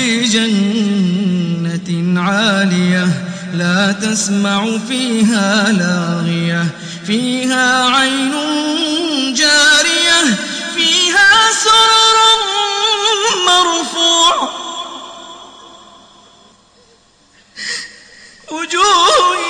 في جنة عالية لا تسمع فيها لاغية فيها عين جارية فيها سرر مرفوع وجوه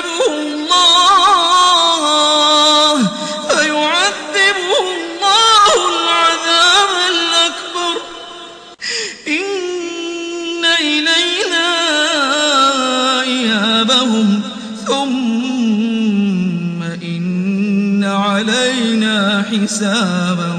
فيعذبه الله فيعذبه الله العذاب الأكبر. إن إلينا إيابهم ثم إن علينا حسابهم.